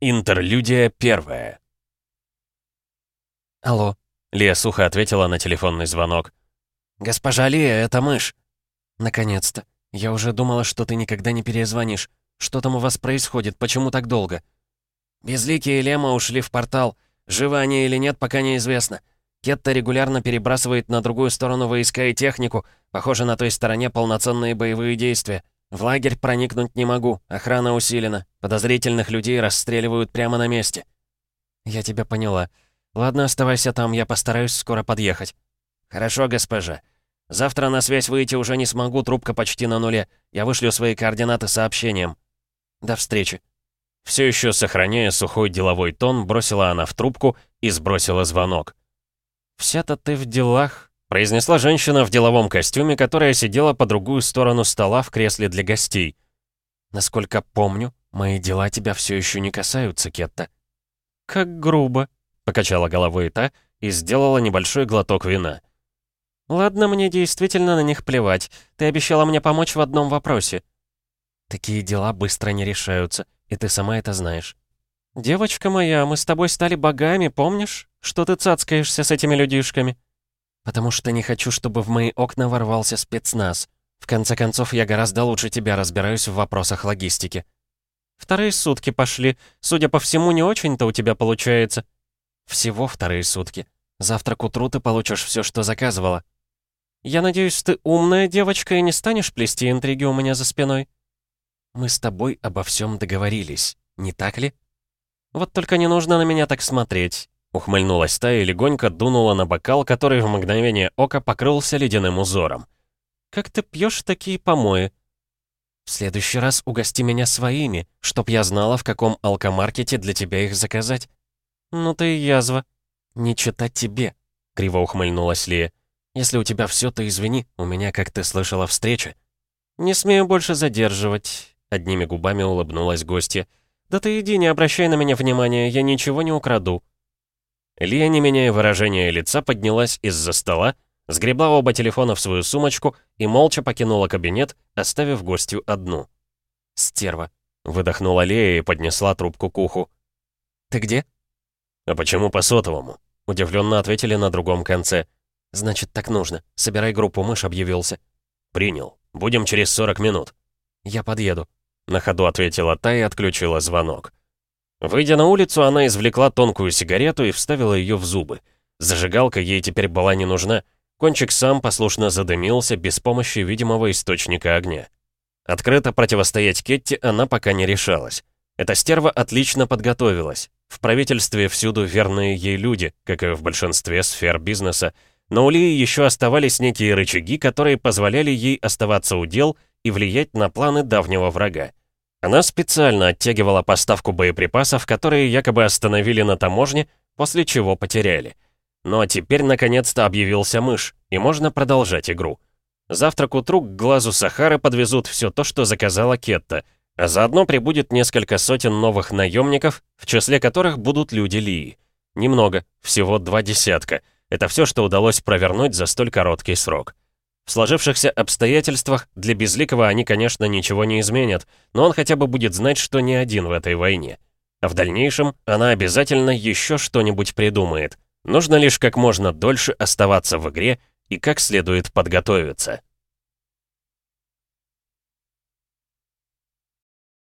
Интерлюдия первая. «Алло», — Лия сухо ответила на телефонный звонок. «Госпожа Лия, это мышь». «Наконец-то. Я уже думала, что ты никогда не перезвонишь. Что там у вас происходит? Почему так долго?» «Безлики и Лема ушли в портал. Живы они или нет, пока неизвестно. Кетта регулярно перебрасывает на другую сторону войска и технику. Похоже, на той стороне полноценные боевые действия. В лагерь проникнуть не могу, охрана усилена. Подозрительных людей расстреливают прямо на месте». «Я тебя поняла. Ладно, оставайся там, я постараюсь скоро подъехать». «Хорошо, госпожа. Завтра на связь выйти уже не смогу, трубка почти на нуле. Я вышлю свои координаты сообщением». «До встречи». Все еще сохраняя сухой деловой тон, бросила она в трубку и сбросила звонок. «Вся-то ты в делах», — произнесла женщина в деловом костюме, которая сидела по другую сторону стола в кресле для гостей. «Насколько помню, мои дела тебя все еще не касаются, Кетта». «Как грубо», — покачала головой та и сделала небольшой глоток вина. «Ладно, мне действительно на них плевать. Ты обещала мне помочь в одном вопросе». «Такие дела быстро не решаются, и ты сама это знаешь». «Девочка моя, мы с тобой стали богами, помнишь? Что ты цацкаешься с этими людишками?» «Потому что не хочу, чтобы в мои окна ворвался спецназ. В конце концов, я гораздо лучше тебя разбираюсь в вопросах логистики». «Вторые сутки пошли. Судя по всему, не очень-то у тебя получается». «Всего вторые сутки. Завтра к утру ты получишь все, что заказывала». «Я надеюсь, ты умная девочка и не станешь плести интриги у меня за спиной?» «Мы с тобой обо всем договорились, не так ли?» «Вот только не нужно на меня так смотреть», — ухмыльнулась та и легонько дунула на бокал, который в мгновение ока покрылся ледяным узором. «Как ты пьешь такие помои?» «В следующий раз угости меня своими, чтоб я знала, в каком алкомаркете для тебя их заказать». «Ну ты язва». «Не читать тебе», — криво ухмыльнулась Лия. Если у тебя все, то извини, у меня, как ты слышала, встреча». «Не смею больше задерживать», — одними губами улыбнулась гостья. «Да ты иди, не обращай на меня внимания, я ничего не украду». Лия, не меняя выражения лица, поднялась из-за стола, сгребла оба телефона в свою сумочку и молча покинула кабинет, оставив гостью одну. «Стерва», — выдохнула Лия и поднесла трубку к уху. «Ты где?» «А почему по сотовому?» — удивленно ответили на другом конце. «Значит, так нужно. Собирай группу, мышь объявился». «Принял. Будем через 40 минут». «Я подъеду», — на ходу ответила та и отключила звонок. Выйдя на улицу, она извлекла тонкую сигарету и вставила ее в зубы. Зажигалка ей теперь была не нужна. Кончик сам послушно задымился без помощи видимого источника огня. Открыто противостоять Кетти она пока не решалась. Эта стерва отлично подготовилась. В правительстве всюду верные ей люди, как и в большинстве сфер бизнеса, но у Лии еще оставались некие рычаги, которые позволяли ей оставаться у дел и влиять на планы давнего врага. Она специально оттягивала поставку боеприпасов, которые якобы остановили на таможне, после чего потеряли. Ну а теперь наконец-то объявился мышь, и можно продолжать игру. Завтра к утру к глазу Сахары подвезут все то, что заказала Кетта, а заодно прибудет несколько сотен новых наемников, в числе которых будут люди Лии. Немного, всего два десятка — это все, что удалось провернуть за столь короткий срок. В сложившихся обстоятельствах для Безликого они, конечно, ничего не изменят, но он хотя бы будет знать, что не один в этой войне. А в дальнейшем она обязательно еще что-нибудь придумает. Нужно лишь как можно дольше оставаться в игре и как следует подготовиться.